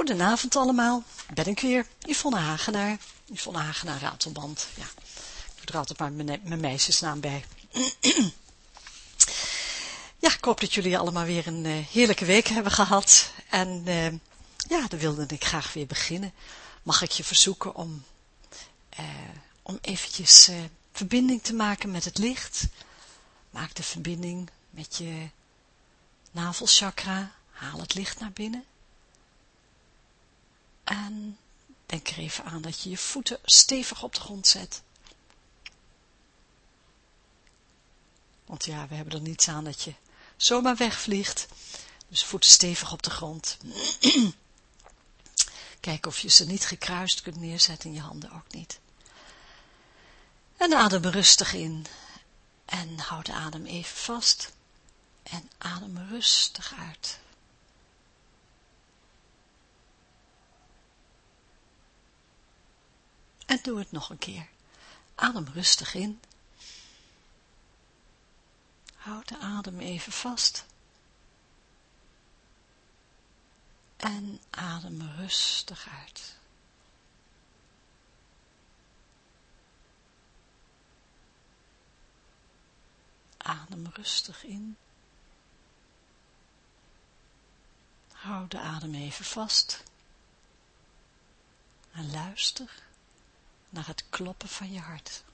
Goedenavond allemaal, ben ik weer, Yvonne Hagenaar, Yvonne Hagenaar Ratelband, ja, ik doe er altijd maar mijn, meisjesnaam bij. ja, ik hoop dat jullie allemaal weer een uh, heerlijke week hebben gehad en uh, ja, dan wilde ik graag weer beginnen. Mag ik je verzoeken om, uh, om eventjes verbinding te maken met het licht. Maak de verbinding met je navelchakra, haal het licht naar binnen. En denk er even aan dat je je voeten stevig op de grond zet. Want ja, we hebben er niets aan dat je zomaar wegvliegt. Dus voeten stevig op de grond. Kijk of je ze niet gekruist kunt neerzetten en je handen ook niet. En adem rustig in. En houd de adem even vast. En adem rustig uit. En doe het nog een keer. Adem rustig in. Houd de adem even vast. En adem rustig uit. Adem rustig in. Houd de adem even vast. En luister naar het kloppen van je hart.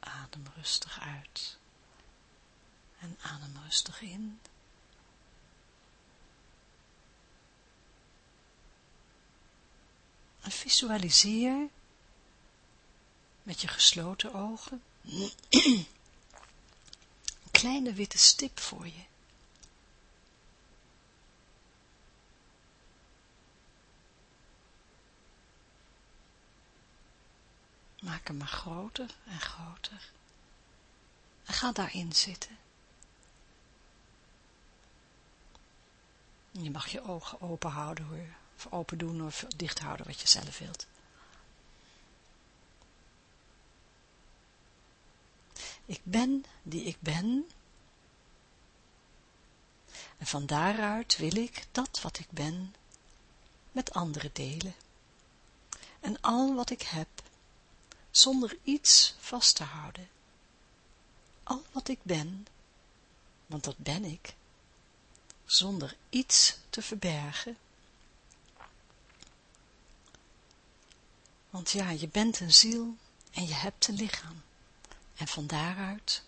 Adem rustig uit. En adem rustig in. En visualiseer met je gesloten ogen een kleine witte stip voor je. Maak hem maar groter en groter. En ga daarin zitten. Je mag je ogen open houden. Of open doen of dicht houden wat je zelf wilt. Ik ben die ik ben. En van daaruit wil ik dat wat ik ben met anderen delen. En al wat ik heb, zonder iets vast te houden. Al wat ik ben, want dat ben ik, zonder iets te verbergen. Want ja, je bent een ziel en je hebt een lichaam. En van daaruit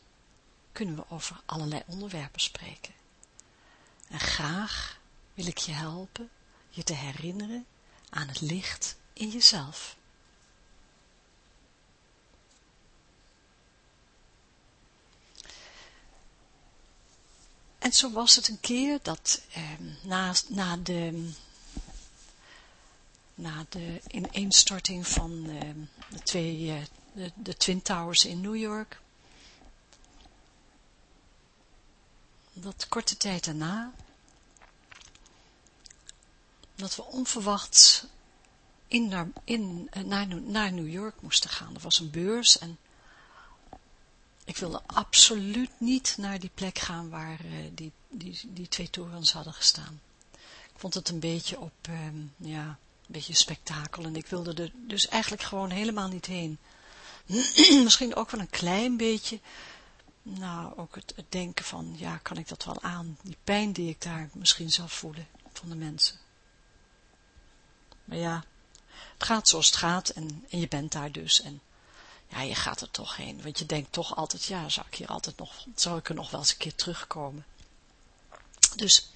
kunnen we over allerlei onderwerpen spreken. En graag wil ik je helpen je te herinneren aan het licht in jezelf. En zo was het een keer dat eh, na, na, de, na de ineenstorting van eh, de twee eh, de, Twin Towers in New York. Dat korte tijd daarna, dat we onverwachts in naar, in, eh, naar, naar New York moesten gaan. Er was een beurs en ik wilde absoluut niet naar die plek gaan waar uh, die, die, die twee torens hadden gestaan. Ik vond het een beetje op, um, ja, een beetje spektakel en ik wilde er dus eigenlijk gewoon helemaal niet heen. misschien ook wel een klein beetje, nou, ook het, het, denken van, ja, kan ik dat wel aan, die pijn die ik daar misschien zou voelen van de mensen. Maar ja, het gaat zoals het gaat en, en je bent daar dus en ja, je gaat er toch heen, want je denkt toch altijd, ja, zou ik hier altijd nog, zou ik er nog wel eens een keer terugkomen. Dus,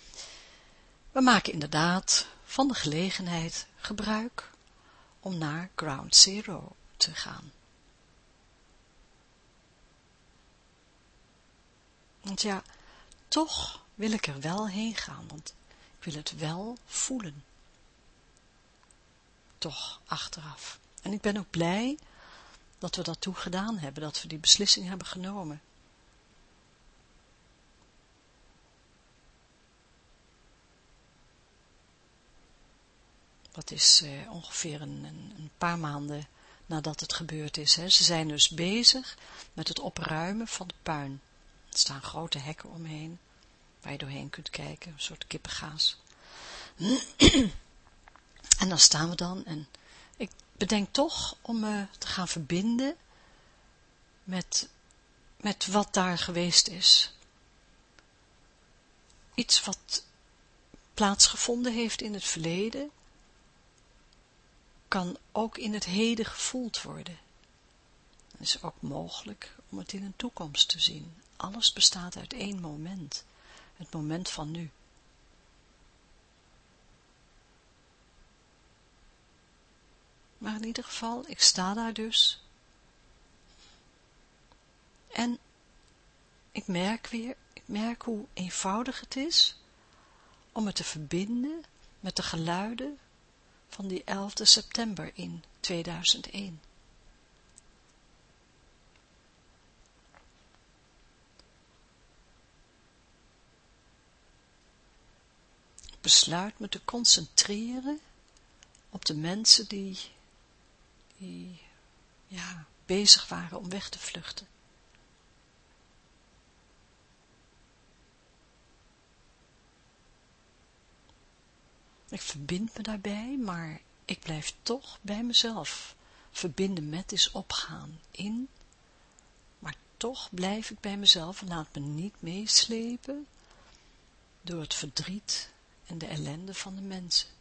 we maken inderdaad van de gelegenheid gebruik om naar Ground Zero te gaan. Want ja, toch wil ik er wel heen gaan, want ik wil het wel voelen. Toch, achteraf. En ik ben ook blij dat we dat toe gedaan hebben, dat we die beslissing hebben genomen. Dat is eh, ongeveer een, een, paar maanden nadat het gebeurd is. Hè. Ze zijn dus bezig met het opruimen van de puin. Er staan grote hekken omheen. waar je doorheen kunt kijken, een soort kippengaas. en dan staan we dan en ik bedenk toch om me te gaan verbinden met, met wat daar geweest is. Iets wat plaatsgevonden heeft in het verleden, kan ook in het heden gevoeld worden. Het is ook mogelijk om het in een toekomst te zien. Alles bestaat uit één moment, het moment van nu. Maar in ieder geval, ik sta daar dus. En ik merk weer, ik merk hoe eenvoudig het is om het te verbinden met de geluiden van die 11 september in 2001. Ik besluit me te concentreren op de mensen die, die ja, bezig waren om weg te vluchten. Ik verbind me daarbij, maar ik blijf toch bij mezelf. Verbinden met is opgaan in, maar toch blijf ik bij mezelf en laat me niet meeslepen door het verdriet en de ellende van de mensen.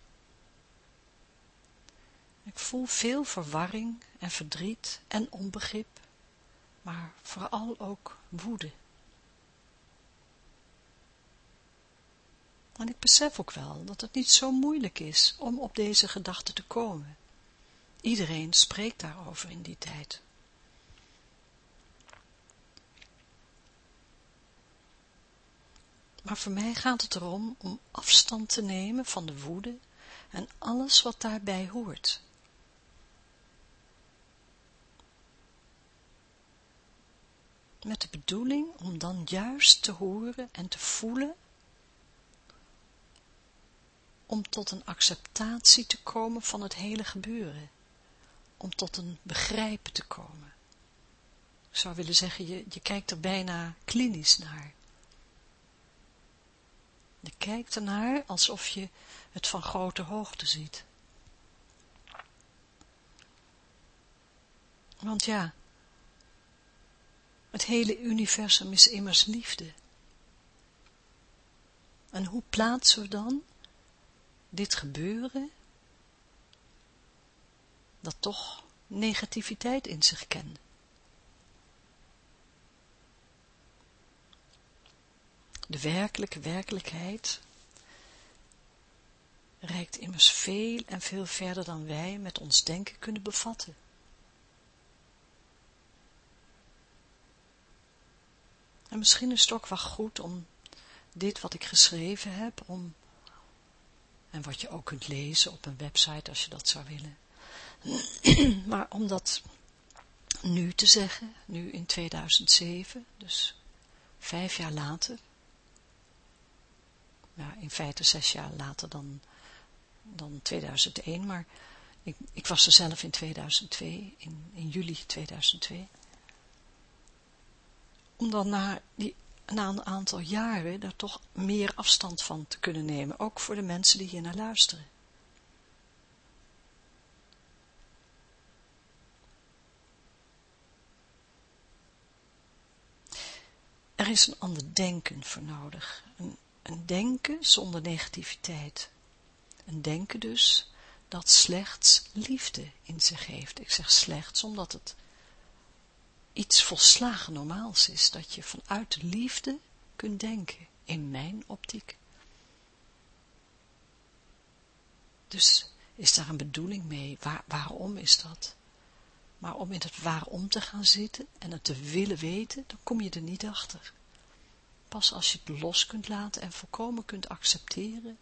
Ik voel veel verwarring en verdriet en onbegrip, maar vooral ook woede. En ik besef ook wel dat het niet zo moeilijk is om op deze gedachte te komen. Iedereen spreekt daarover in die tijd. Maar voor mij gaat het erom om afstand te nemen van de woede en alles wat daarbij hoort. Met de bedoeling om dan juist te horen en te voelen om tot een acceptatie te komen van het hele gebeuren, om tot een begrijpen te komen. Ik zou willen zeggen, je, je kijkt er bijna klinisch naar. Je kijkt ernaar alsof je het van grote hoogte ziet. Want ja, het hele universum is immers liefde. En hoe plaatsen we dan dit gebeuren, dat toch negativiteit in zich kent. De werkelijke werkelijkheid reikt immers veel en veel verder dan wij met ons denken kunnen bevatten. En misschien is het ook wel goed om dit wat ik geschreven heb, om en wat je ook kunt lezen op een website als je dat zou willen. maar om dat nu te zeggen, nu in 2007, dus vijf jaar later, ja, in feite zes jaar later dan, dan 2001, maar ik, ik was er zelf in 2002, in, in juli 2002. Om dan naar die na een aantal jaren daar toch meer afstand van te kunnen nemen, ook voor de mensen die hier naar luisteren. Er is een ander denken voor nodig, een, een denken zonder negativiteit. Een denken dus dat slechts liefde in zich heeft. Ik zeg slechts omdat het iets volslagen normaals is, dat je vanuit de liefde kunt denken, in mijn optiek. Dus is daar een bedoeling mee? Waar, waarom is dat? Maar om in het waarom te gaan zitten en het te willen weten, dan kom je er niet achter. Pas als je het los kunt laten en volkomen kunt accepteren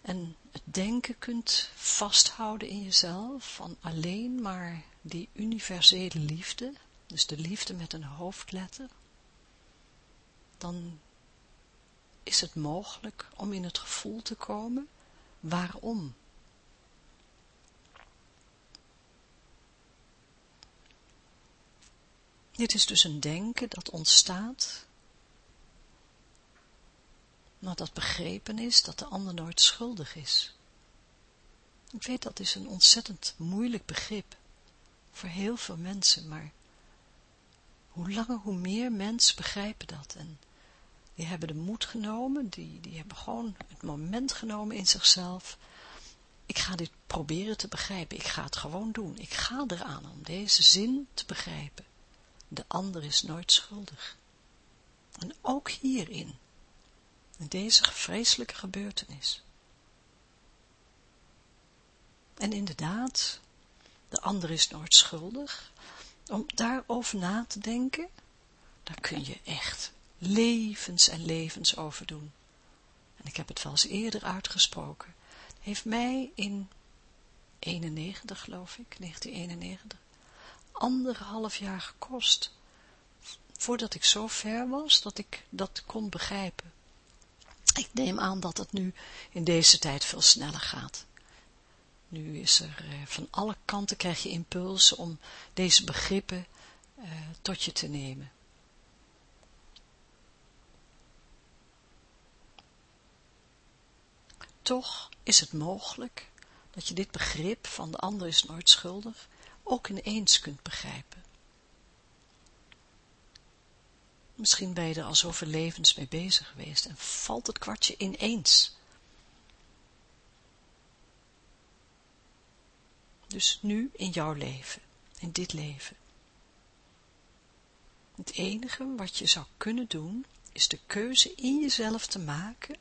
en het denken kunt vasthouden in jezelf van alleen maar die universele liefde, dus de liefde met een hoofdletter, dan is het mogelijk om in het gevoel te komen waarom. Dit is dus een denken dat ontstaat maar dat begrepen is dat de ander nooit schuldig is. Ik weet dat is een ontzettend moeilijk begrip voor heel veel mensen, maar hoe langer hoe meer mensen begrijpen dat en die hebben de moed genomen, die, die hebben gewoon het moment genomen in zichzelf. Ik ga dit proberen te begrijpen, ik ga het gewoon doen. Ik ga eraan om deze zin te begrijpen. De ander is nooit schuldig. En ook hierin, in deze vreselijke gebeurtenis. En inderdaad, de ander is nooit schuldig. Om daarover na te denken, daar kun je echt levens en levens over doen. En ik heb het wel eens eerder uitgesproken. Heeft mij in 91 geloof ik, 1991, anderhalf jaar gekost, voordat ik zo ver was dat ik dat kon begrijpen. Ik neem aan dat het nu in deze tijd veel sneller gaat. Nu is er eh, van alle kanten krijg je impulsen om deze begrippen uh, tot je te nemen. Toch is het mogelijk dat je dit begrip van de ander is nooit schuldig ook ineens kunt begrijpen. Misschien ben je er al zoveel levens mee bezig geweest en valt het kwartje ineens. Dus nu in jouw leven, in dit leven. Het enige wat je zou kunnen doen, is de keuze in jezelf te maken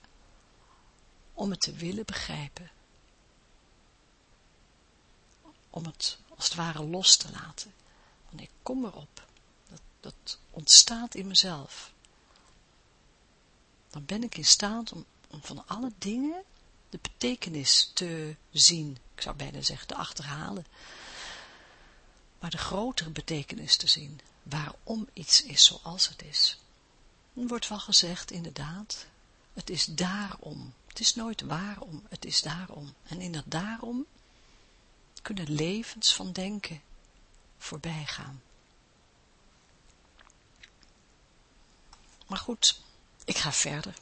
om het te willen begrijpen. Om het als het ware los te laten. Want ik kom erop. Dat, dat ontstaat in mezelf. Dan ben ik in staat om, om van alle dingen de betekenis te zien. Ik zou bijna zeggen te achterhalen. Maar de grotere betekenis te zien. Waarom iets is zoals het is. Er wordt wel gezegd, inderdaad, het is daarom. Het is nooit waarom, het is daarom. En in dat daarom kunnen levens van denken voorbij gaan. Maar goed, ik ga verder.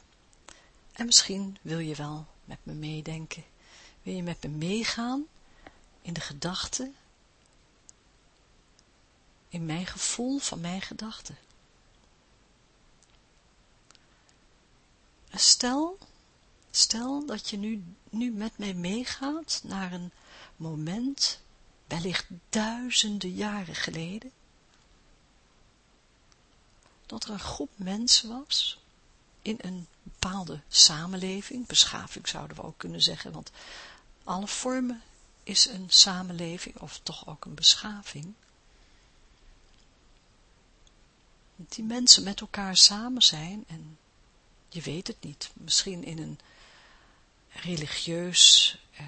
En misschien wil je wel met me meedenken. Wil je met me meegaan in de gedachten, in mijn gevoel van mijn gedachten. Stel, stel dat je nu, nu met mij meegaat naar een moment, wellicht duizenden jaren geleden, dat er een groep mensen was, in een bepaalde samenleving, beschaving zouden we ook kunnen zeggen, want alle vormen is een samenleving, of toch ook een beschaving. Die mensen met elkaar samen zijn en je weet het niet, misschien in een religieus uh,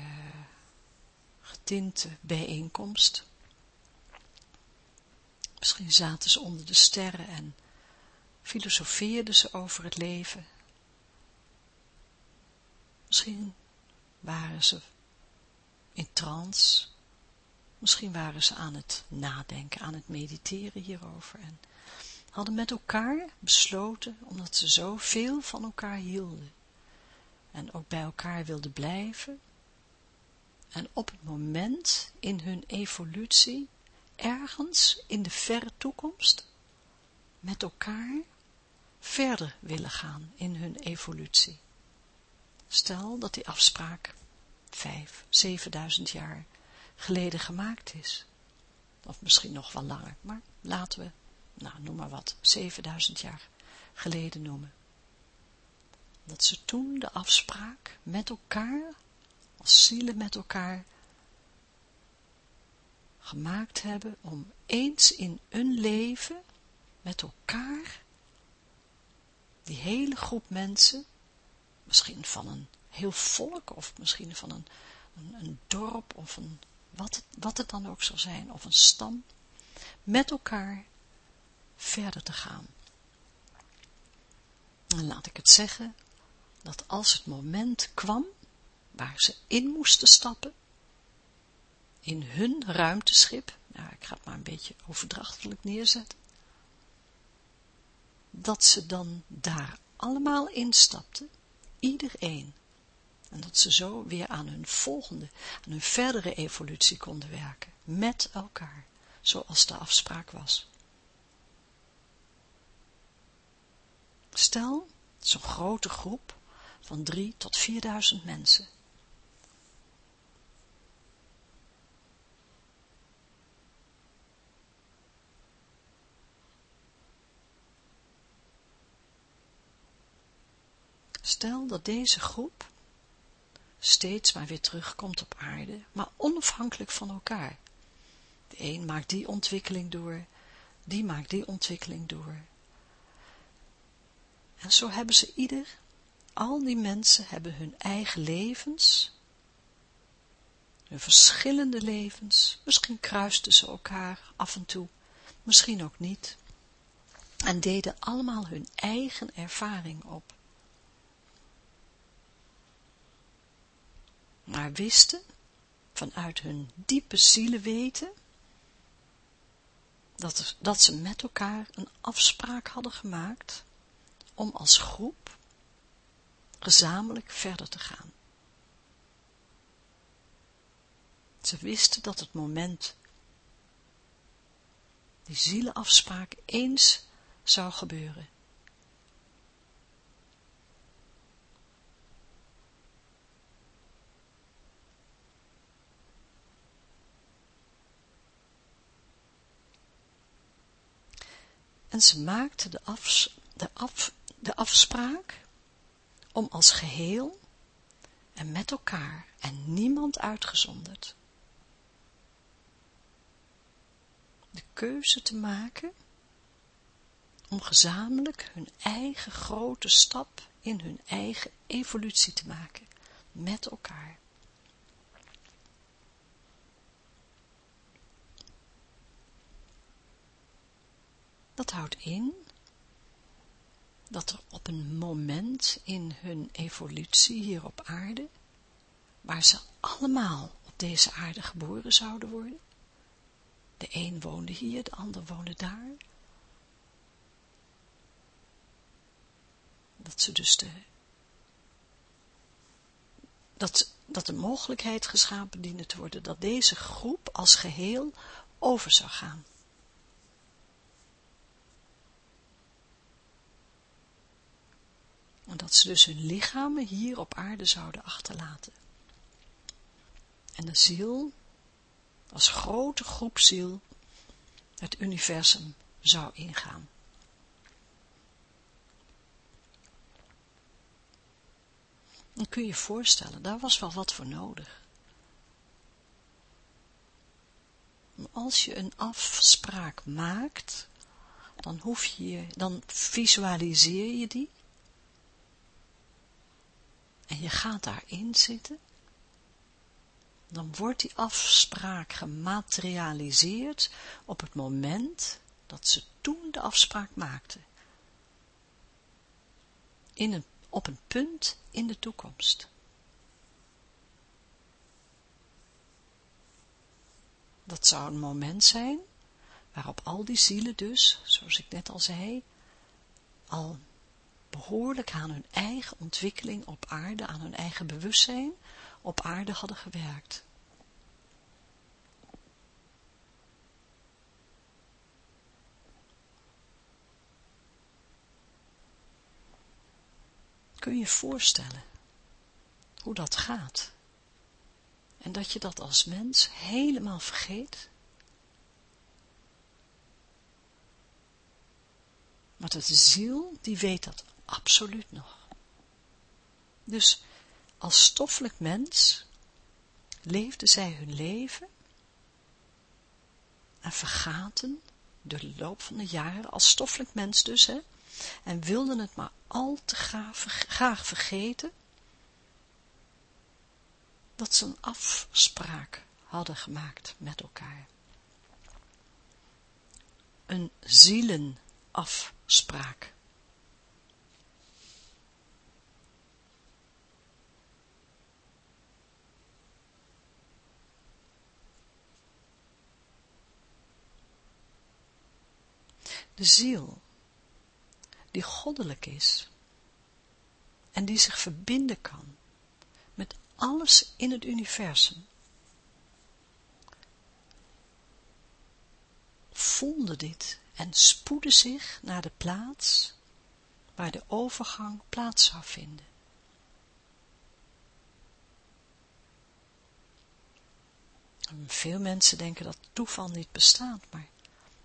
getinte bijeenkomst. Misschien zaten ze onder de sterren en filosofeerden ze over het leven. Misschien waren ze in trance, misschien waren ze aan het nadenken, aan het mediteren hierover en hadden met elkaar besloten, omdat ze zo veel van elkaar hielden en ook bij elkaar wilden blijven, en op het moment in hun evolutie, ergens in de verre toekomst, met elkaar verder willen gaan in hun evolutie. Stel dat die afspraak vijf, zevenduizend jaar geleden gemaakt is. Of misschien nog wel langer, maar laten we, nou noem maar wat, zevenduizend jaar geleden noemen. Dat ze toen de afspraak met elkaar, als zielen met elkaar, gemaakt hebben om eens in een leven met elkaar die hele groep mensen, misschien van een heel volk, of misschien van een, een, dorp, of een, wat, het, wat het dan ook zal zijn, of een stam, met elkaar verder te gaan. En laat ik het zeggen, dat als het moment kwam, waar ze in moesten stappen, in hun ruimteschip, nou ik ga het maar een beetje overdrachtelijk neerzetten, dat ze dan daar allemaal instapten, iedereen. Dat ze zo weer aan hun volgende, aan hun verdere evolutie konden werken, met elkaar, zoals de afspraak was. Stel, zo'n grote groep van drie tot vierduizend mensen. Stel dat deze groep steeds maar weer terugkomt op aarde, maar onafhankelijk van elkaar. De een maakt die ontwikkeling door, die maakt die ontwikkeling door. En zo hebben ze ieder, al die mensen hebben hun eigen levens, hun verschillende levens, misschien kruisten ze elkaar af en toe, misschien ook niet, en deden allemaal hun eigen ervaring op. maar wisten, vanuit hun diepe zielenweten, dat, dat ze met elkaar een afspraak hadden gemaakt om als groep gezamenlijk verder te gaan. Ze wisten dat het moment, die zielenafspraak, eens zou gebeuren. En ze maakte de, de, af, de afspraak om als geheel en met elkaar en niemand uitgezonderd de keuze te maken om gezamenlijk hun eigen grote stap in hun eigen evolutie te maken met elkaar. Dat houdt in dat er op een moment in hun evolutie hier op aarde, waar ze allemaal op deze aarde geboren zouden worden, de een woonde hier, de ander woonde daar, dat ze dus de, dat, dat de mogelijkheid geschapen diende te worden, dat deze groep als geheel over zou gaan. En dat ze dus hun lichamen hier op aarde zouden achterlaten. En de ziel, als grote groep ziel, het universum zou ingaan. Dan kun je je voorstellen, daar was wel wat voor nodig. Als je een afspraak maakt, dan hoef je, dan visualiseer je die, en je gaat daarin zitten, dan wordt die afspraak gematerialiseerd op het moment dat ze toen de afspraak maakten. In een, op een punt in de toekomst. Dat zou een moment zijn waarop al die zielen dus, zoals ik net al zei, al behoorlijk aan hun eigen ontwikkeling op aarde, aan hun eigen bewustzijn op aarde hadden gewerkt. Kun je je voorstellen hoe dat gaat? En dat je dat als mens helemaal vergeet? Maar de ziel, die weet dat Absoluut nog. Dus als stoffelijk mens leefden zij hun leven en vergaten de loop van de jaren, als stoffelijk mens dus, hè, en wilden het maar al te graag, graag vergeten, dat ze een afspraak hadden gemaakt met elkaar. Een zielenafspraak. De ziel, die goddelijk is, en die zich verbinden kan met alles in het universum, voelde dit en spoedde zich naar de plaats waar de overgang plaats zou vinden. veel mensen denken dat toeval niet bestaat, maar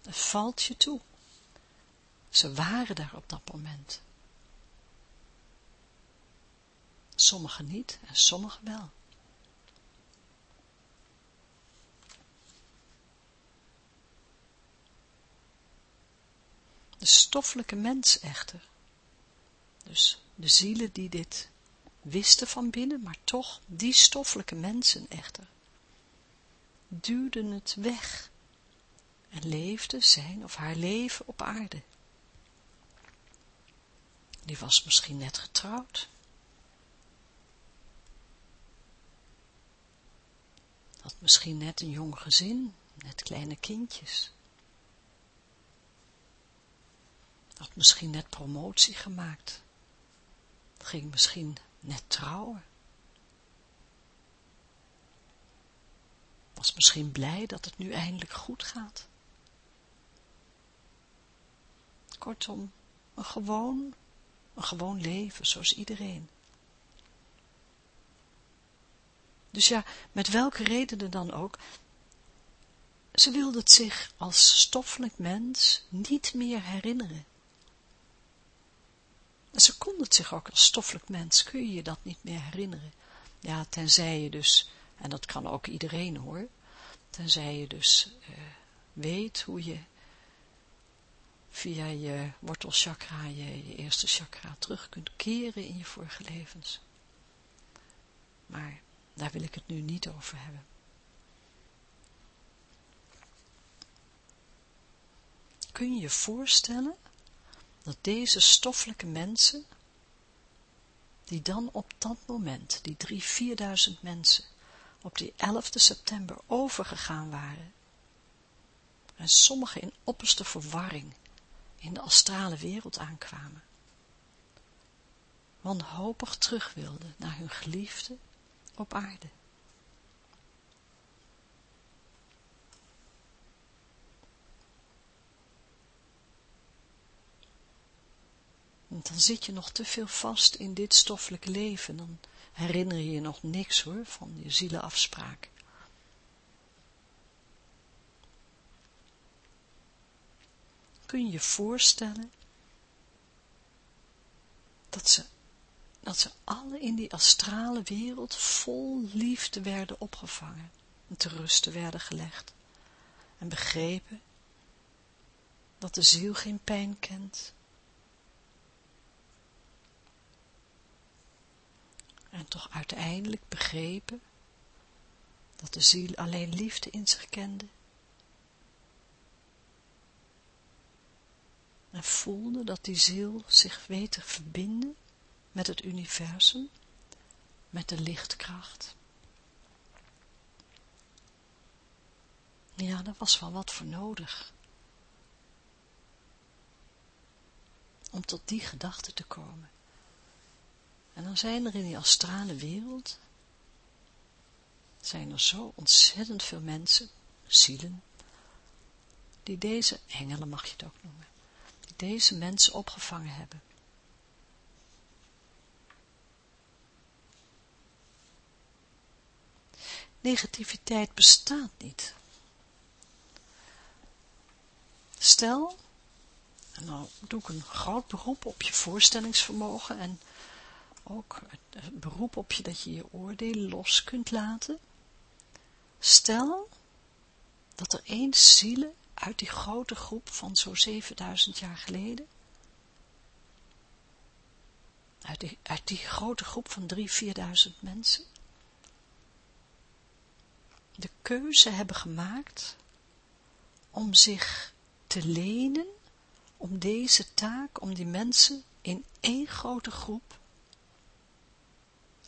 het valt je toe. Ze waren daar op dat moment. Sommigen niet en sommigen wel. De stoffelijke mens echter, dus de zielen die dit wisten van binnen, maar toch die stoffelijke mensen echter, duwden het weg en leefde zijn of haar leven op aarde. Die was misschien net getrouwd. Had misschien net een jong gezin, net kleine kindjes. Had misschien net promotie gemaakt. Ging misschien net trouwen. Was misschien blij dat het nu eindelijk goed gaat. Kortom, een gewoon, een gewoon leven, zoals iedereen. Dus ja, met welke redenen dan ook, ze wilde het zich als stoffelijk mens niet meer herinneren. En ze kon het zich ook als stoffelijk mens, kun je je dat niet meer herinneren. Ja, tenzij je dus, en dat kan ook iedereen hoor, tenzij je dus uh, weet hoe je via je wortelchakra, je, je eerste chakra, terug kunt keren in je vorige levens. Maar daar wil ik het nu niet over hebben. Kun je je voorstellen dat deze stoffelijke mensen, die dan op dat moment, die drie, vierduizend mensen, op die 11 september overgegaan waren, en sommigen in opperste verwarring in de astrale wereld aankwamen, wanhopig terug wilden naar hun geliefde op aarde. dan zit je nog te veel vast in dit stoffelijke leven, dan herinner je je nog niks hoor, van je zielenafspraak. Kun je voorstellen dat ze, dat ze alle in die astrale wereld vol liefde werden opgevangen en te rusten werden gelegd en begrepen dat de ziel geen pijn kent. En toch uiteindelijk begrepen dat de ziel alleen liefde in zich kende en voelde dat die ziel zich weet te verbinden met het universum, met de lichtkracht. Ja, daar was wel wat voor nodig. Om tot die gedachte te komen. En dan zijn er in die astrale wereld, zijn er zo ontzettend veel mensen, zielen, die deze, engelen mag je het ook noemen, deze mensen opgevangen hebben. Negativiteit bestaat niet. Stel, en dan doe ik een groot beroep op je voorstellingsvermogen en ook het beroep op je dat je je oordelen los kunt laten. Stel dat er één zielen uit die grote groep van zo'n 7000 jaar geleden, uit die, uit die grote groep van 3.000, 4.000 mensen, de keuze hebben gemaakt om zich te lenen om deze taak, om die mensen in één grote groep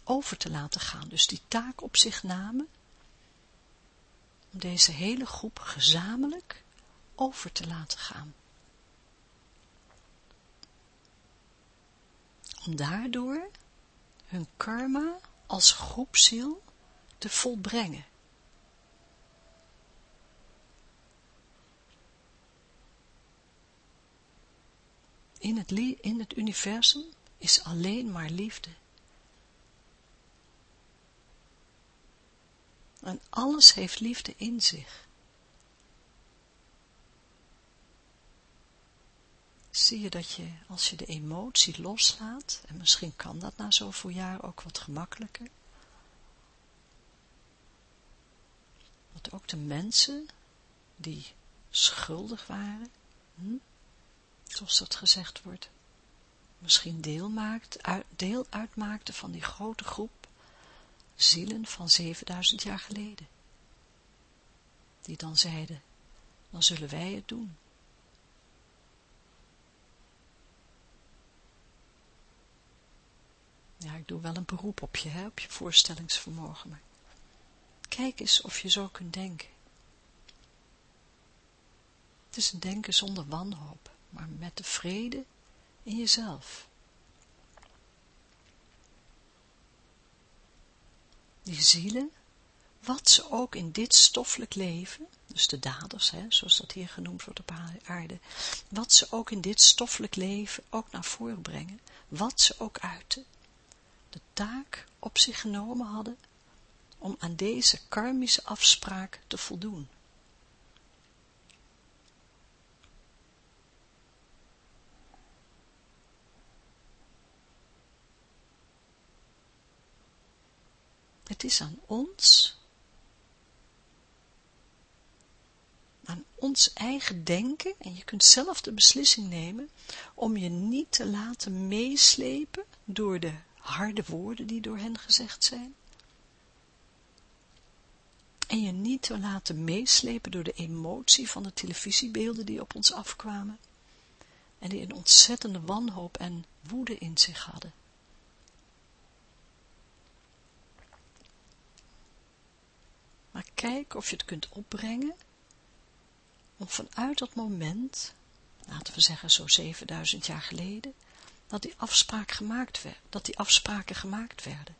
over te laten gaan. Dus die taak op zich namen om deze hele groep gezamenlijk over te laten gaan. Om daardoor hun karma als groepsziel te volbrengen. In het, in het universum is alleen maar liefde. En alles heeft liefde in zich. Zie je dat je, als je de emotie loslaat, en misschien kan dat na zoveel jaar ook wat gemakkelijker, dat ook de mensen die schuldig waren, hm, zoals dat gezegd wordt, misschien deel, maakt, deel uitmaakten van die grote groep zielen van 7000 jaar geleden. Die dan zeiden, dan zullen wij het doen. Ja, ik doe wel een beroep op je, hè, op je voorstellingsvermogen, maar kijk eens of je zo kunt denken. Het is een denken zonder wanhoop, maar met de vrede in jezelf. Die zielen, wat ze ook in dit stoffelijk leven, dus de daders, hè, zoals dat hier genoemd wordt op aarde, wat ze ook in dit stoffelijk leven ook naar voren brengen, wat ze ook uiten, de taak op zich genomen hadden om aan deze karmische afspraak te voldoen. Het is aan ons, aan ons eigen denken, en je kunt zelf de beslissing nemen, om je niet te laten meeslepen door de harde woorden die door hen gezegd zijn. En je niet te laten meeslepen door de emotie van de televisiebeelden die op ons afkwamen. En die een ontzettende wanhoop en woede in zich hadden. Maar kijk of je het kunt opbrengen om vanuit dat moment, laten we zeggen zo 7000 jaar geleden, dat die, afspraak gemaakt werd, dat die afspraken gemaakt werden.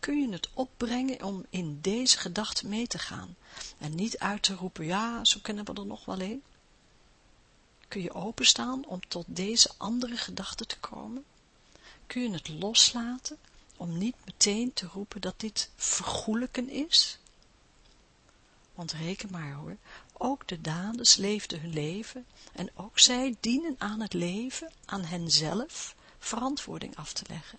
kun je het opbrengen om in deze gedachte mee te gaan en niet uit te roepen, ja, zo kennen we er nog wel een kun je openstaan om tot deze andere gedachte te komen? Kun je het loslaten om niet meteen te roepen dat dit vergoelijken is? Want reken maar hoor, ook de daders leefden hun leven en ook zij dienen aan het leven, aan henzelf, verantwoording af te leggen.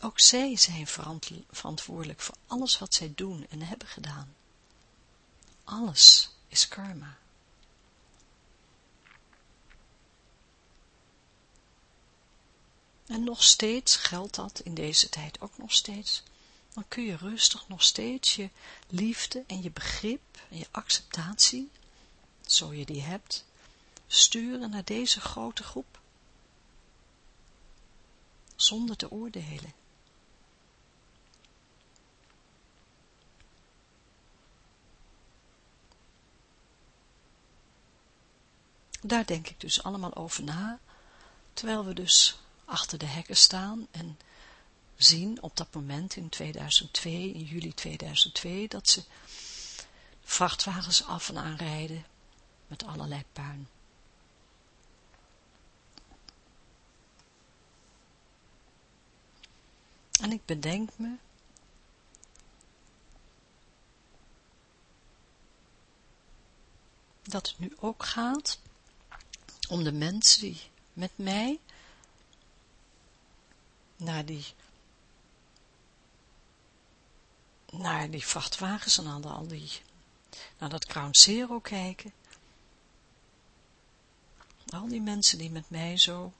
Ook zij zijn verantwoordelijk voor alles wat zij doen en hebben gedaan. Alles is karma. En nog steeds geldt dat in deze tijd ook nog steeds. Dan kun je rustig nog steeds je liefde en je begrip en je acceptatie, zo je die hebt, sturen naar deze grote groep. Zonder te oordelen. Daar denk ik dus allemaal over na, terwijl we dus achter de hekken staan en zien op dat moment in 2002, in juli 2002, dat ze vrachtwagens af en aanrijden met allerlei puin. En ik bedenk me dat het nu ook gaat om de mensen die met mij naar die naar die vrachtwagens en al die naar dat Crown Zero kijken. Al die mensen die met mij zo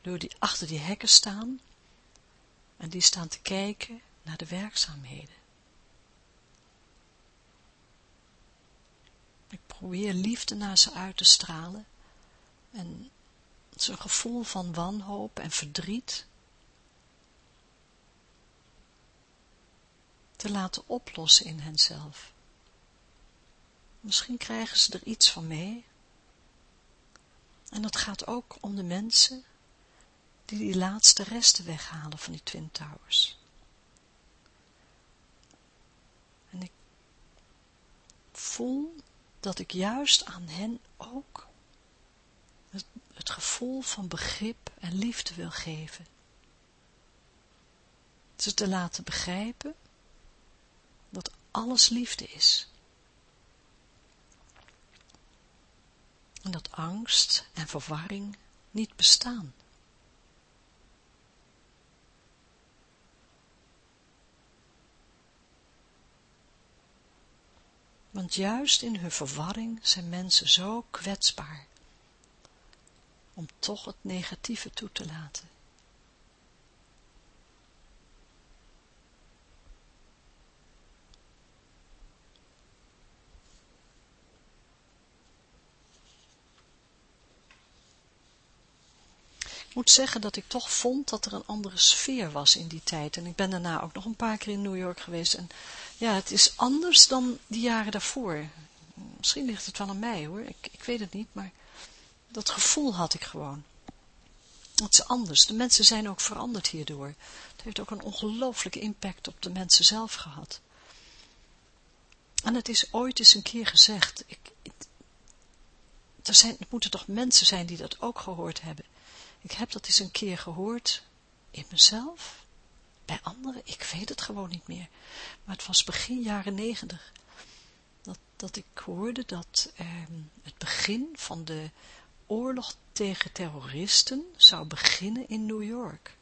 door die, achter die hekken staan en die staan te kijken naar de werkzaamheden. Ik probeer liefde naar ze uit te stralen en zijn gevoel van wanhoop en verdriet te laten oplossen in henzelf. Misschien krijgen ze er iets van mee. En dat gaat ook om de mensen die die laatste resten weghalen van die Twin Towers. En ik voel dat ik juist aan hen ook gevoel van begrip en liefde wil geven. Ze te laten begrijpen dat alles liefde is. En dat angst en verwarring niet bestaan. Want juist in hun verwarring zijn mensen zo kwetsbaar om toch het negatieve toe te laten. Ik moet zeggen dat ik toch vond dat er een andere sfeer was in die tijd. En ik ben daarna ook nog een paar keer in New York geweest. En ja, het is anders dan die jaren daarvoor. Misschien ligt het wel aan mij hoor, ik, ik weet het niet, maar dat gevoel had ik gewoon. Het is anders, de mensen zijn ook veranderd hierdoor. Het heeft ook een ongelooflijke impact op de mensen zelf gehad. En het is ooit eens een keer gezegd, ik, er, zijn, moeten toch mensen zijn die dat ook gehoord hebben. Ik heb dat eens een keer gehoord in mezelf, bij anderen, ik weet het gewoon niet meer. Maar het was begin jaren negentig. Dat, dat ik hoorde dat eh, het begin van de oorlog tegen terroristen zou beginnen in New York.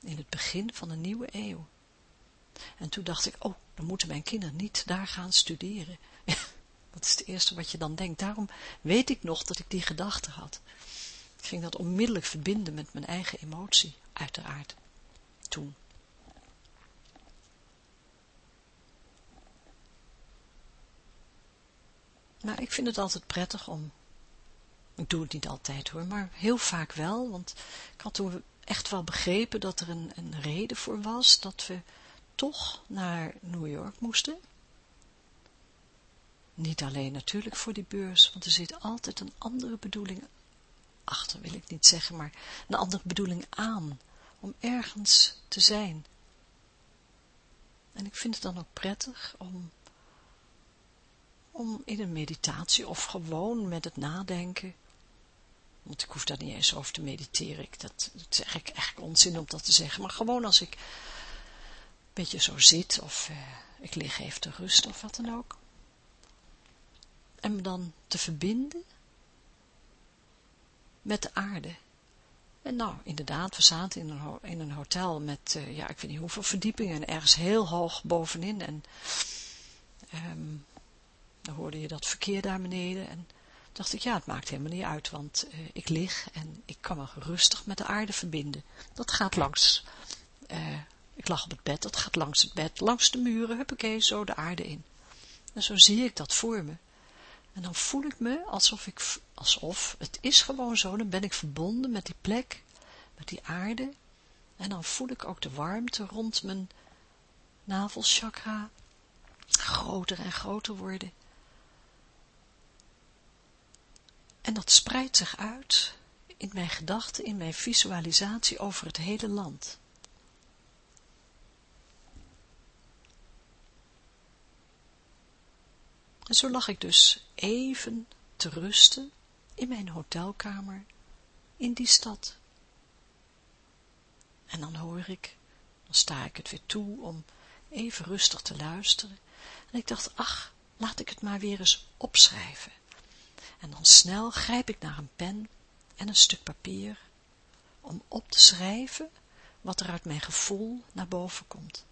In het begin van een nieuwe eeuw. En toen dacht ik, oh, dan moeten mijn kinderen niet daar gaan studeren. dat is het eerste wat je dan denkt. Daarom weet ik nog dat ik die gedachte had. Ik ging dat onmiddellijk verbinden met mijn eigen emotie, uiteraard, toen. Maar ik vind het altijd prettig om, ik doe het niet altijd hoor, maar heel vaak wel, want ik had toen echt wel begrepen dat er een, een reden voor was dat we toch naar New York moesten. Niet alleen natuurlijk voor die beurs, want er zit altijd een andere bedoeling achter wil ik niet zeggen, maar een andere bedoeling aan, om ergens te zijn. En ik vind het dan ook prettig om, om in een meditatie of gewoon met het nadenken, want ik hoef daar niet eens over te mediteren, ik, dat, zeg ik echt onzin om dat te zeggen, maar gewoon als ik een beetje zo zit of eh, ik lig even te rusten of wat dan ook, en me dan te verbinden met de aarde. En nou, inderdaad, we zaten in een, in een hotel met, uh, ja, ik weet niet hoeveel verdiepingen, ergens heel hoog bovenin. En um, dan hoorde je dat verkeer daar beneden. En dacht ik, ja, het maakt helemaal niet uit, want uh, ik lig en ik kan me rustig met de aarde verbinden. Dat gaat langs, uh, ik lag op het bed, dat gaat langs het bed, langs de muren, huppakee, zo de aarde in. En zo zie ik dat voor me. En dan voel ik me alsof ik, alsof, het is gewoon zo, dan ben ik verbonden met die plek, met die aarde. En dan voel ik ook de warmte rond mijn navelchakra groter en groter worden. En dat spreidt zich uit in mijn gedachten, in mijn visualisatie over het hele land. En zo lag ik dus even te rusten in mijn hotelkamer in die stad. En dan hoor ik, dan sta ik het weer toe om even rustig te luisteren. En ik dacht, ach, laat ik het maar weer eens opschrijven. En dan snel grijp ik naar een pen en een stuk papier om op te schrijven wat er uit mijn gevoel naar boven komt.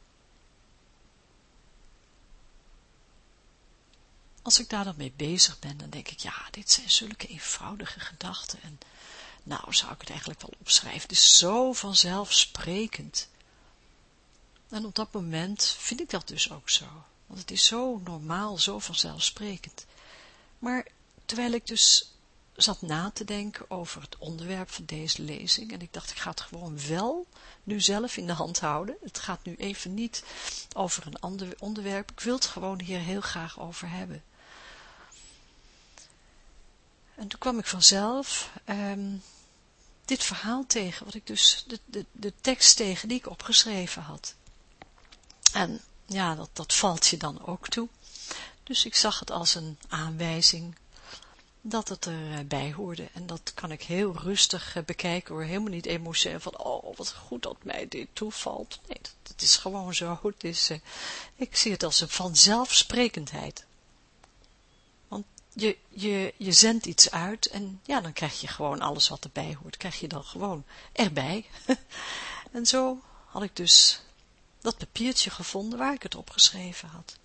als ik daar dan mee bezig ben, dan denk ik, ja, dit zijn zulke eenvoudige gedachten. En nou zou ik het eigenlijk wel opschrijven. Het is zo vanzelfsprekend. En op dat moment vind ik dat dus ook zo. Want het is zo normaal, zo vanzelfsprekend. Maar terwijl ik dus zat na te denken over het onderwerp van deze lezing en ik dacht, ik ga het gewoon wel nu zelf in de hand houden. Het gaat nu even niet over een ander onderwerp. Ik wil het gewoon hier heel graag over hebben. En toen kwam ik vanzelf ehm, dit verhaal tegen, wat ik dus, de, de, de tekst tegen die ik opgeschreven had. En ja, dat, dat valt je dan ook toe. Dus ik zag het als een aanwijzing dat het erbij hoorde. En dat kan ik heel rustig eh, bekijken hoor. Helemaal niet emotioneel van, oh wat goed dat mij dit toevalt. Nee, het is gewoon zo. Het is, uh, ik zie het als een vanzelfsprekendheid. Want je, je, je zendt iets uit en ja, dan krijg je gewoon alles wat erbij hoort. Krijg je dan gewoon erbij. en zo had ik dus dat papiertje gevonden waar ik het opgeschreven had.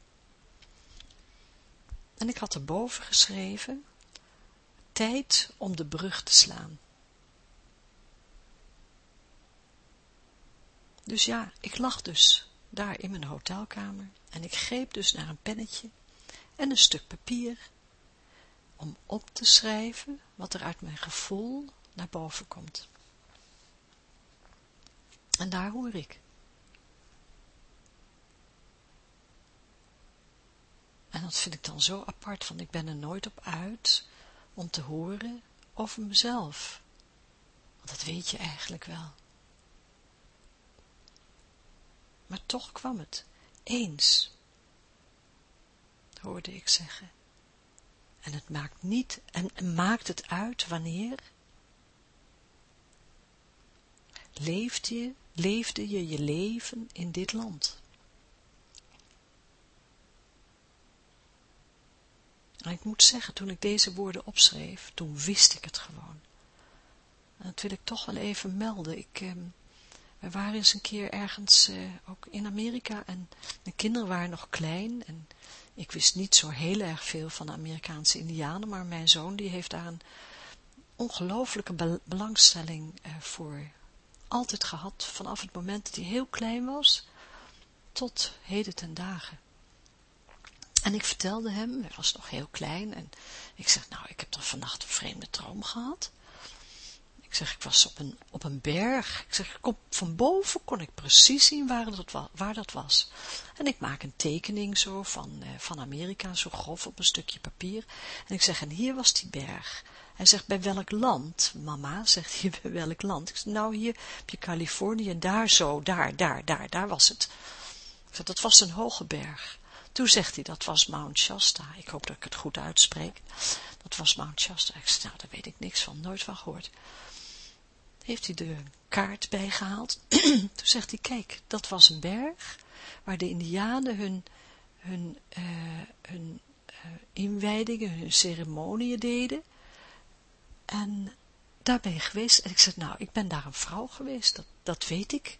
En ik had erboven geschreven, tijd om de brug te slaan. Dus ja, ik lag dus daar in mijn hotelkamer en ik greep dus naar een pennetje en een stuk papier om op te schrijven wat er uit mijn gevoel naar boven komt. En daar hoor ik. En dat vind ik dan zo apart, want ik ben er nooit op uit om te horen over mezelf. Want dat weet je eigenlijk wel. Maar toch kwam het, eens, hoorde ik zeggen. En het maakt niet, en, maakt het uit wanneer? Leefde je, leefde je je leven in dit land? En ik moet zeggen, toen ik deze woorden opschreef, toen wist ik het gewoon. En dat wil ik toch wel even melden. Ik, eh, we waren eens een keer ergens, eh, ook in Amerika, en de kinderen waren nog klein. En ik wist niet zo heel erg veel van de Amerikaanse indianen, maar mijn zoon die heeft daar een ongelooflijke belangstelling eh, voor altijd gehad, vanaf het moment dat hij heel klein was, tot heden ten dagen. En ik vertelde hem, hij was nog heel klein, en ik zeg, nou, ik heb toch vannacht een vreemde droom gehad. Ik zeg, ik was op een, op een berg. Ik zeg, van boven kon ik precies zien waar dat, waar dat was. En ik maak een tekening zo van, eh, van Amerika, zo grof op een stukje papier. En ik zeg, en hier was die berg. Hij zegt, bij welk land? Mama, zegt hij, bij welk land? Ik zeg, nou, hier heb je Californië, daar zo, daar, daar, daar, daar was het. Ik zeg, dat was een hoge berg. Toen zegt hij, dat was Mount Shasta. Ik hoop dat ik het goed uitspreek. Dat was Mount Shasta. Ik zeg, nou, daar weet ik niks van, nooit van gehoord. Heeft hij de kaart bijgehaald. Toen zegt hij, kijk, dat was een berg waar de indianen hun, hun, uh, hun uh, inwijdingen, hun ceremonieën deden. En daar ben je geweest. En ik zeg, nou, ik ben daar een vrouw geweest, dat, dat weet ik.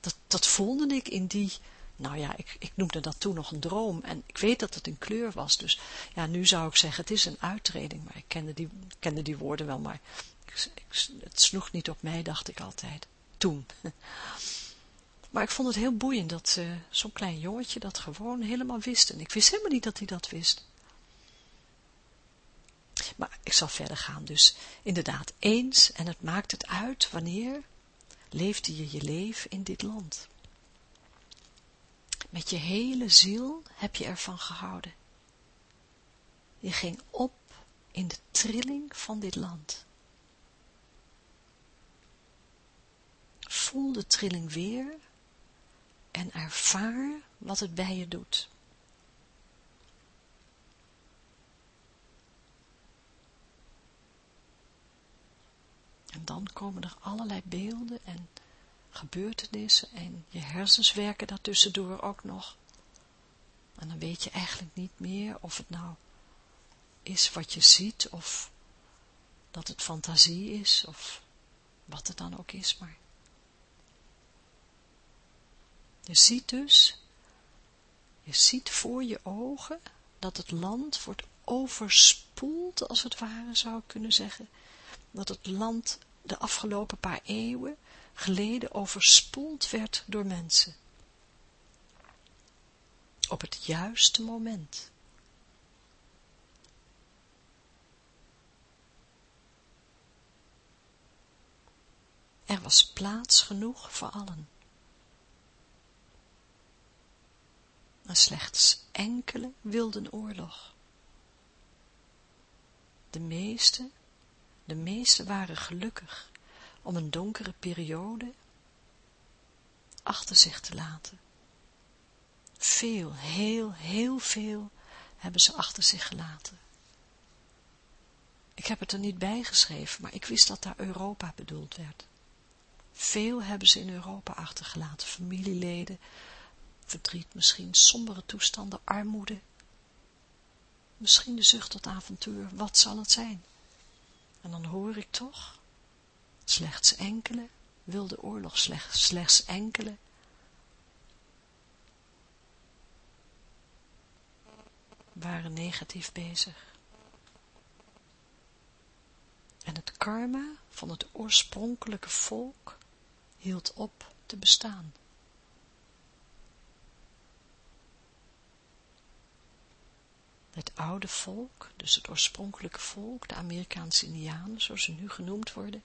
Dat, dat voelde ik in die nou ja, ik, ik noemde dat toen nog een droom en ik weet dat het een kleur was, dus ja, nu zou ik zeggen, het is een uitreding, maar ik kende die, kende die woorden wel, maar ik, het sloeg niet op mij, dacht ik altijd, toen. Maar ik vond het heel boeiend dat uh, zo'n klein jongetje dat gewoon helemaal wist, en ik wist helemaal niet dat hij dat wist. Maar ik zal verder gaan, dus inderdaad, eens, en het maakt het uit wanneer leefde je je leven in dit land. Met je hele ziel heb je ervan gehouden. Je ging op in de trilling van dit land. Voel de trilling weer en ervaar wat het bij je doet. En dan komen er allerlei beelden en gebeurtenissen en je hersens werken daartussendoor ook nog. En dan weet je eigenlijk niet meer of het nou is wat je ziet of dat het fantasie is of wat het dan ook is, maar je ziet dus, je ziet voor je ogen dat het land wordt overspoeld, als het ware zou ik kunnen zeggen, dat het land de afgelopen paar eeuwen geleden overspoeld werd door mensen. Op het juiste moment. Er was plaats genoeg voor allen. En slechts enkele wilden oorlog. De meeste, de meeste waren gelukkig om een donkere periode achter zich te laten. Veel, heel, heel veel hebben ze achter zich gelaten. Ik heb het er niet bij geschreven, maar ik wist dat daar Europa bedoeld werd. Veel hebben ze in Europa achtergelaten, familieleden, verdriet misschien, sombere toestanden, armoede, misschien de zucht tot avontuur, wat zal het zijn? En dan hoor ik toch, slechts enkele wilde oorlog, slechts, enkele waren negatief bezig. En het karma van het oorspronkelijke volk hield op te bestaan. Het oude volk, dus het oorspronkelijke volk, de Amerikaanse Indianen, zoals ze nu genoemd worden,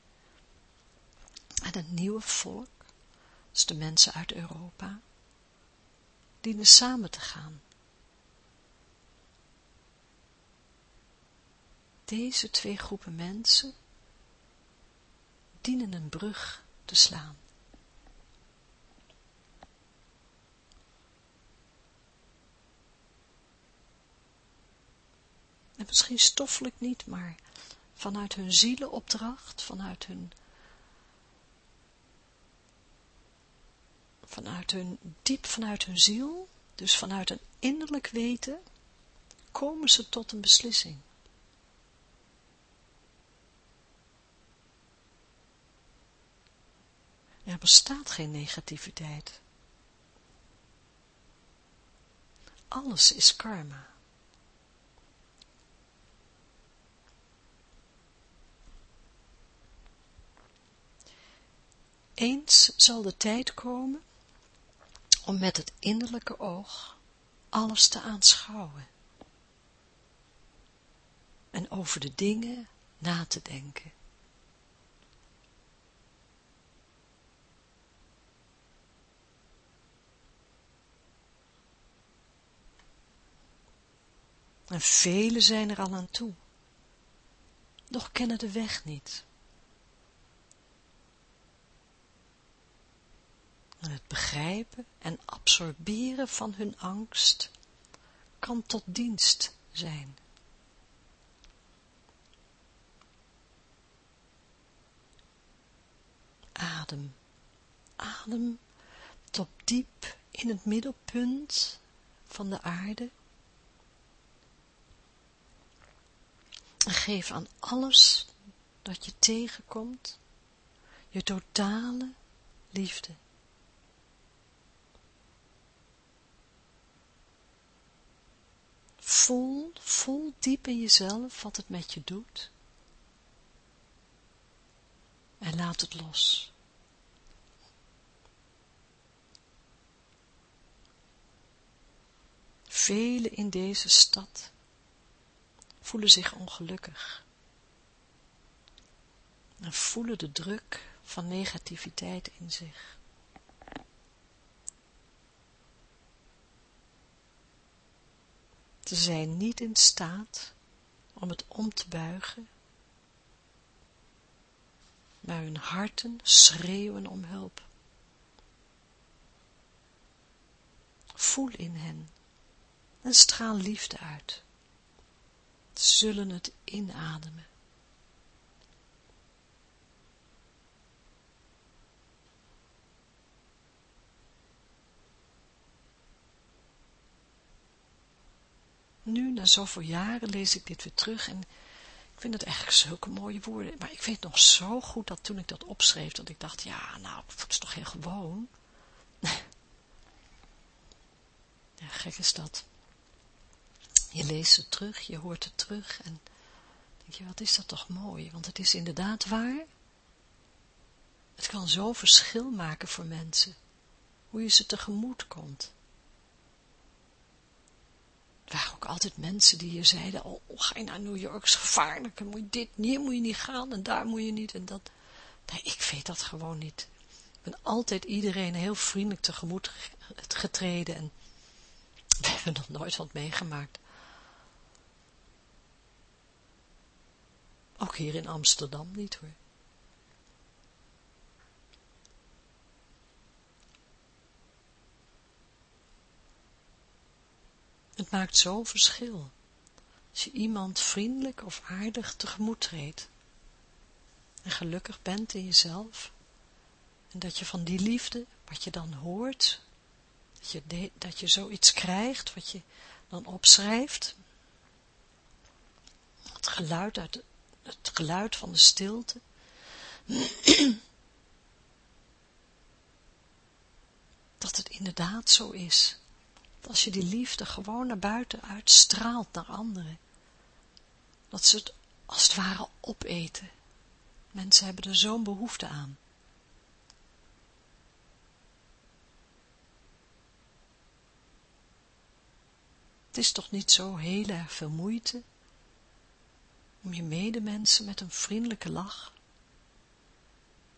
en het nieuwe volk, dus de mensen uit Europa, dienen samen te gaan. Deze twee groepen mensen dienen een brug te slaan. En misschien stoffelijk niet, maar vanuit hun zielenopdracht, vanuit hun, vanuit hun, diep vanuit hun ziel, dus vanuit een innerlijk weten, komen ze tot een beslissing. Er bestaat geen negativiteit. Alles is karma. Eens zal de tijd komen om met het innerlijke oog alles te aanschouwen en over de dingen na te denken. En velen zijn er al aan toe, doch kennen de weg niet. Het begrijpen en absorberen van hun angst kan tot dienst zijn. Adem, adem tot diep in het middelpunt van de aarde geef aan alles dat je tegenkomt je totale liefde. Voel, voel diep in jezelf wat het met je doet. En laat het los. Velen in deze stad voelen zich ongelukkig. En voelen de druk van negativiteit in zich. Ze zijn niet in staat om het om te buigen, maar hun harten schreeuwen om hulp. Voel in hen en straal liefde uit. Zullen het inademen. Nu, na zoveel jaren, lees ik dit weer terug en ik vind het eigenlijk zulke mooie woorden. Maar ik weet nog zo goed dat toen ik dat opschreef, dat ik dacht, ja, nou, het is toch heel gewoon. ja, gek is dat. Je leest het terug, je hoort het terug en denk je, wat is dat toch mooi, want het is inderdaad waar. Het kan zo verschil maken voor mensen, hoe je ze tegemoet komt waren ook altijd mensen die je zeiden, oh, ga je naar New York, is gevaarlijk, en moet je dit, hier moet je niet gaan, en daar moet je niet, en dat. Nee, ik weet dat gewoon niet. Ik ben altijd iedereen heel vriendelijk tegemoet getreden en we hebben nog nooit wat meegemaakt. Ook hier in Amsterdam niet hoor. Maakt zo'n verschil. Als je iemand vriendelijk of aardig tegemoet treedt. En gelukkig bent in jezelf. En dat je van die liefde, wat je dan hoort, dat je, dat je zoiets krijgt, wat je dan opschrijft. Het geluid, uit, het geluid van de stilte. dat het inderdaad zo is. Als je die liefde gewoon naar buiten uitstraalt naar anderen. Dat ze het als het ware opeten. Mensen hebben er zo'n behoefte aan. Het is toch niet zo heel erg veel moeite om je medemensen met een vriendelijke lach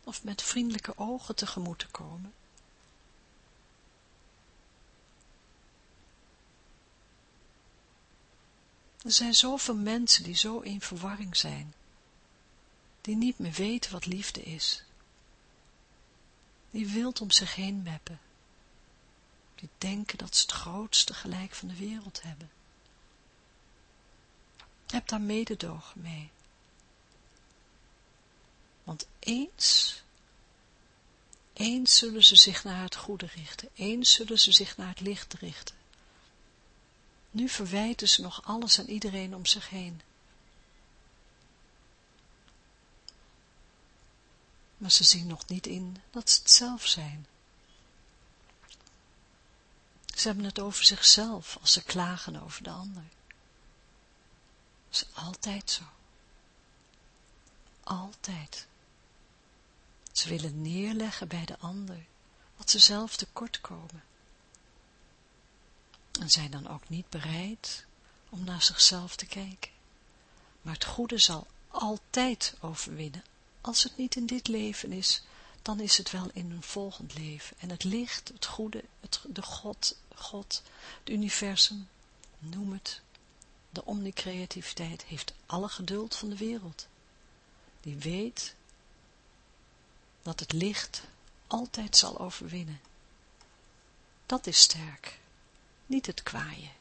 of met vriendelijke ogen tegemoet te komen. Er zijn zoveel mensen die zo in verwarring zijn, die niet meer weten wat liefde is, die wild om zich heen meppen, die denken dat ze het grootste gelijk van de wereld hebben. Heb daar mededogen mee. Want eens, eens zullen ze zich naar het goede richten, eens zullen ze zich naar het licht richten. Nu verwijten ze nog alles aan iedereen om zich heen. Maar ze zien nog niet in dat ze het zelf zijn. Ze hebben het over zichzelf als ze klagen over de ander. Dat is altijd zo. Altijd. Ze willen neerleggen bij de ander wat ze zelf tekort komen en zijn dan ook niet bereid om naar zichzelf te kijken. Maar het goede zal altijd overwinnen. Als het niet in dit leven is, dan is het wel in een volgend leven. En het licht, het goede, het, de God, God, het universum, noem het, de omnicreativiteit, heeft alle geduld van de wereld. Die weet dat het licht altijd zal overwinnen. Dat is sterk niet het kwaaien.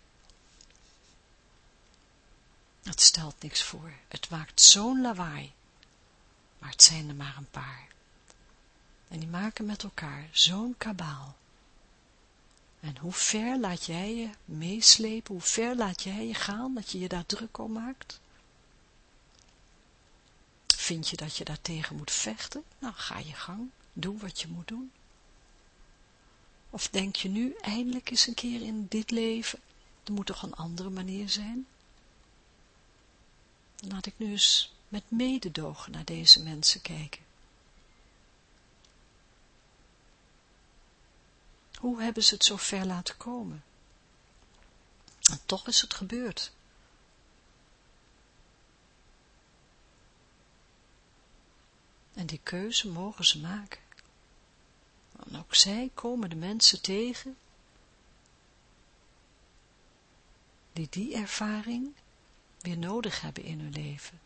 Het stelt niks voor, het maakt zo'n lawaai, maar het zijn er maar een paar. En die maken met elkaar zo'n kabaal. En hoe ver laat jij je meeslepen, hoe ver laat jij je gaan, dat je je daar druk om maakt? Vind je dat je daartegen moet vechten? Nou, ga je gang, doe wat je moet doen. Of denk je nu eindelijk eens een keer in dit leven, er moet toch een andere manier zijn? Laat ik nu eens met mededogen naar deze mensen kijken. Hoe hebben ze het zo ver laten komen? En toch is het gebeurd. En die keuze mogen ze maken. En ook zij komen de mensen tegen die die ervaring weer nodig hebben in hun leven.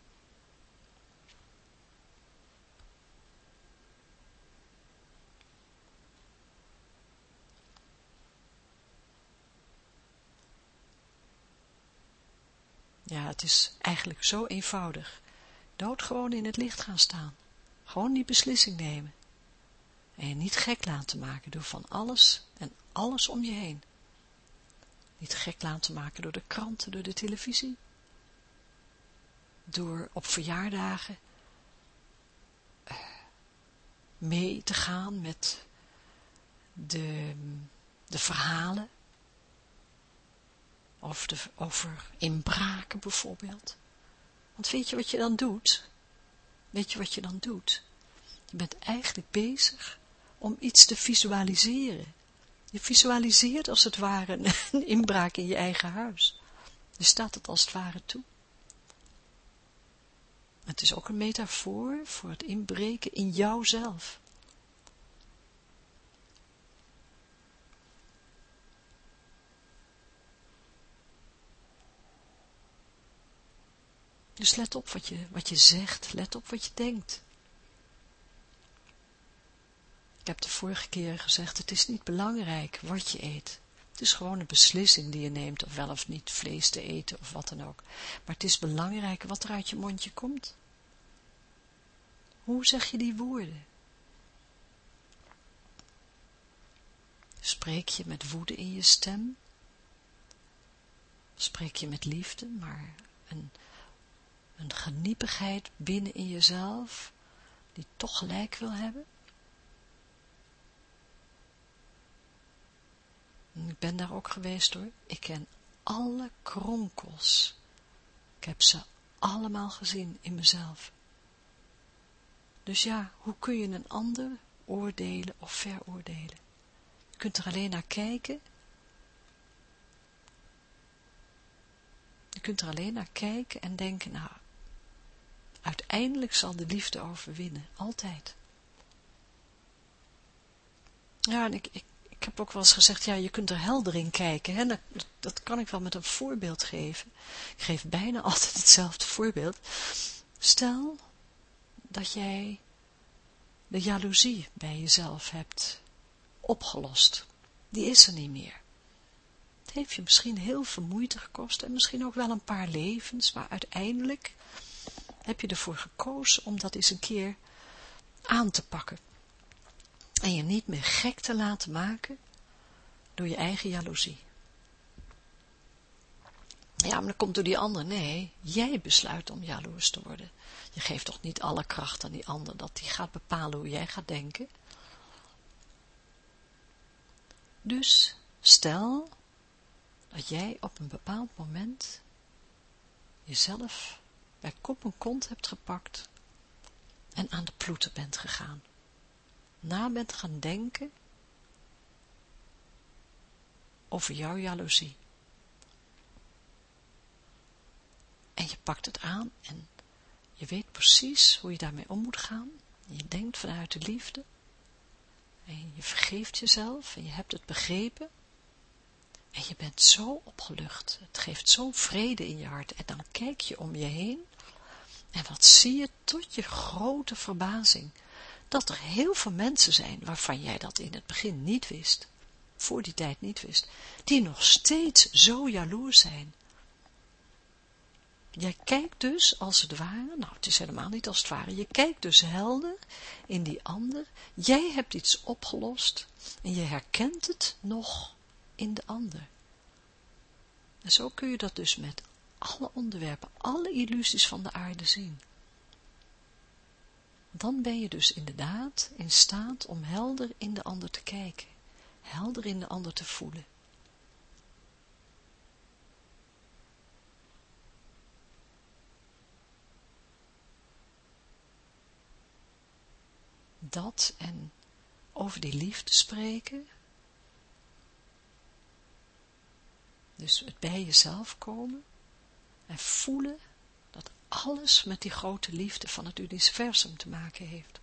Ja, het is eigenlijk zo eenvoudig. Dood gewoon in het licht gaan staan. Gewoon die beslissing nemen. En je niet gek laten maken door van alles en alles om je heen. Niet gek laten maken door de kranten, door de televisie. Door op verjaardagen eh, mee te gaan met de, de verhalen over, de, over inbraken bijvoorbeeld. Want weet je wat je dan doet? Weet je wat je dan doet? Je bent eigenlijk bezig om iets te visualiseren. Je visualiseert als het ware een inbraak in je eigen huis. Je staat het als het ware toe. Het is ook een metafoor voor het inbreken in jouzelf. Dus let op wat je, wat je zegt, let op wat je denkt. Ik heb de vorige keer gezegd, het is niet belangrijk wat je eet. Het is gewoon een beslissing die je neemt, of wel of niet vlees te eten, of wat dan ook. Maar het is belangrijk wat er uit je mondje komt. Hoe zeg je die woorden? Spreek je met woede in je stem? Spreek je met liefde, maar een, een geniepigheid binnen in jezelf, die toch gelijk wil hebben? Ik ben daar ook geweest hoor. Ik ken alle kronkels. Ik heb ze allemaal gezien in mezelf. Dus ja, hoe kun je een ander oordelen of veroordelen? Je kunt er alleen naar kijken. Je kunt er alleen naar kijken en denken, nou, uiteindelijk zal de liefde overwinnen, altijd. Ja, en ik, ik, ik heb ook wel eens gezegd, ja, je kunt er helder in kijken. Hè? Dat, dat kan ik wel met een voorbeeld geven. Ik geef bijna altijd hetzelfde voorbeeld. Stel dat jij de jaloezie bij jezelf hebt opgelost. Die is er niet meer. Het heeft je misschien heel veel moeite gekost en misschien ook wel een paar levens, maar uiteindelijk heb je ervoor gekozen om dat eens een keer aan te pakken. En je niet meer gek te laten maken door je eigen jaloezie. Ja, maar dan komt door die ander. Nee, jij besluit om jaloers te worden. Je geeft toch niet alle kracht aan die ander, dat die gaat bepalen hoe jij gaat denken. Dus stel dat jij op een bepaald moment jezelf bij kop en kont hebt gepakt en aan de ploeten bent gegaan. Na bent gaan denken over jouw jaloezie. En je pakt het aan en je weet precies hoe je daarmee om moet gaan. Je denkt vanuit de liefde. En je vergeeft jezelf en je hebt het begrepen. En je bent zo opgelucht. Het geeft zo'n vrede in je hart. En dan kijk je om je heen. En wat zie je tot je grote verbazing. Dat er heel veel mensen zijn waarvan jij dat in het begin niet wist. Voor die tijd niet wist. Die nog steeds zo jaloers zijn. Jij kijkt dus, als het ware, nou het is helemaal niet als het ware, je kijkt dus helder in die ander, jij hebt iets opgelost en je herkent het nog in de ander. En zo kun je dat dus met alle onderwerpen, alle illusies van de aarde zien. Dan ben je dus inderdaad in staat om helder in de ander te kijken, helder in de ander te voelen. dat en over die liefde spreken. Dus het bij jezelf komen en voelen alles met die grote liefde van het universum te maken heeft.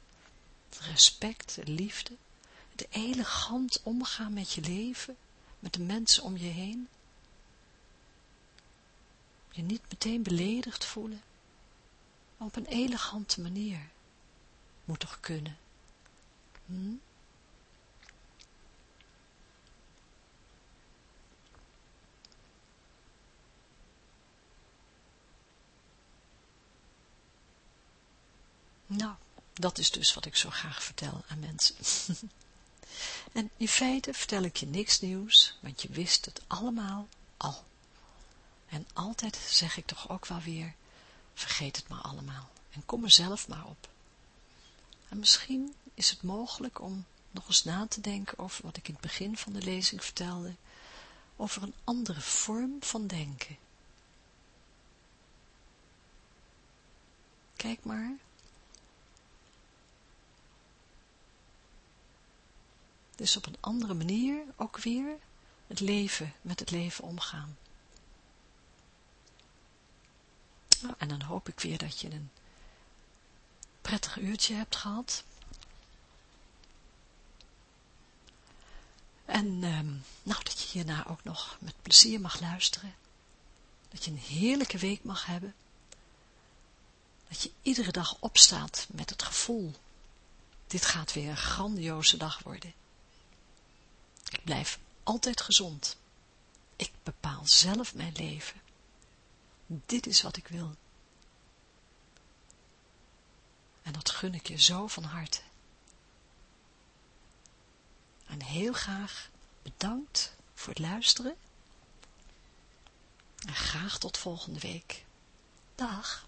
Respect, de liefde, het elegant omgaan met je leven, met de mensen om je heen. Je niet meteen beledigd voelen, maar op een elegante manier. Moet toch kunnen. Hm? Nou, dat is dus wat ik zo graag vertel aan mensen. en in feite vertel ik je niks nieuws, want je wist het allemaal al. En altijd zeg ik toch ook wel weer, vergeet het maar allemaal en kom er zelf maar op. En misschien is het mogelijk om nog eens na te denken over wat ik in het begin van de lezing vertelde, over een andere vorm van denken. Kijk maar. Dus op een andere manier ook weer het leven, met het leven omgaan. Nou, en dan hoop ik weer dat je een prettig uurtje hebt gehad. En um, nou, dat je hierna ook nog met plezier mag luisteren. Dat je een heerlijke week mag hebben. Dat je iedere dag opstaat met het gevoel, dit gaat weer een grandioze dag worden. Ik blijf altijd gezond. Ik bepaal zelf mijn leven. Dit is wat ik wil. En dat gun ik je zo van harte. En heel graag bedankt voor het luisteren. En graag tot volgende week. Dag.